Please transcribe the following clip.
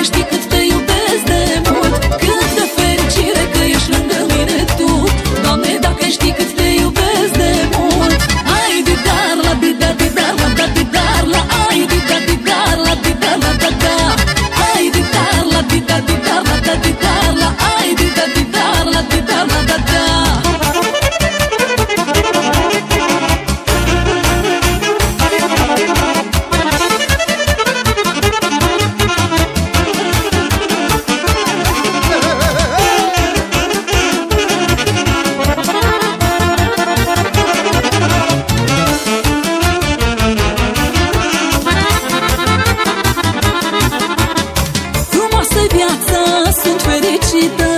подожди-ка toată viața sunt fericită.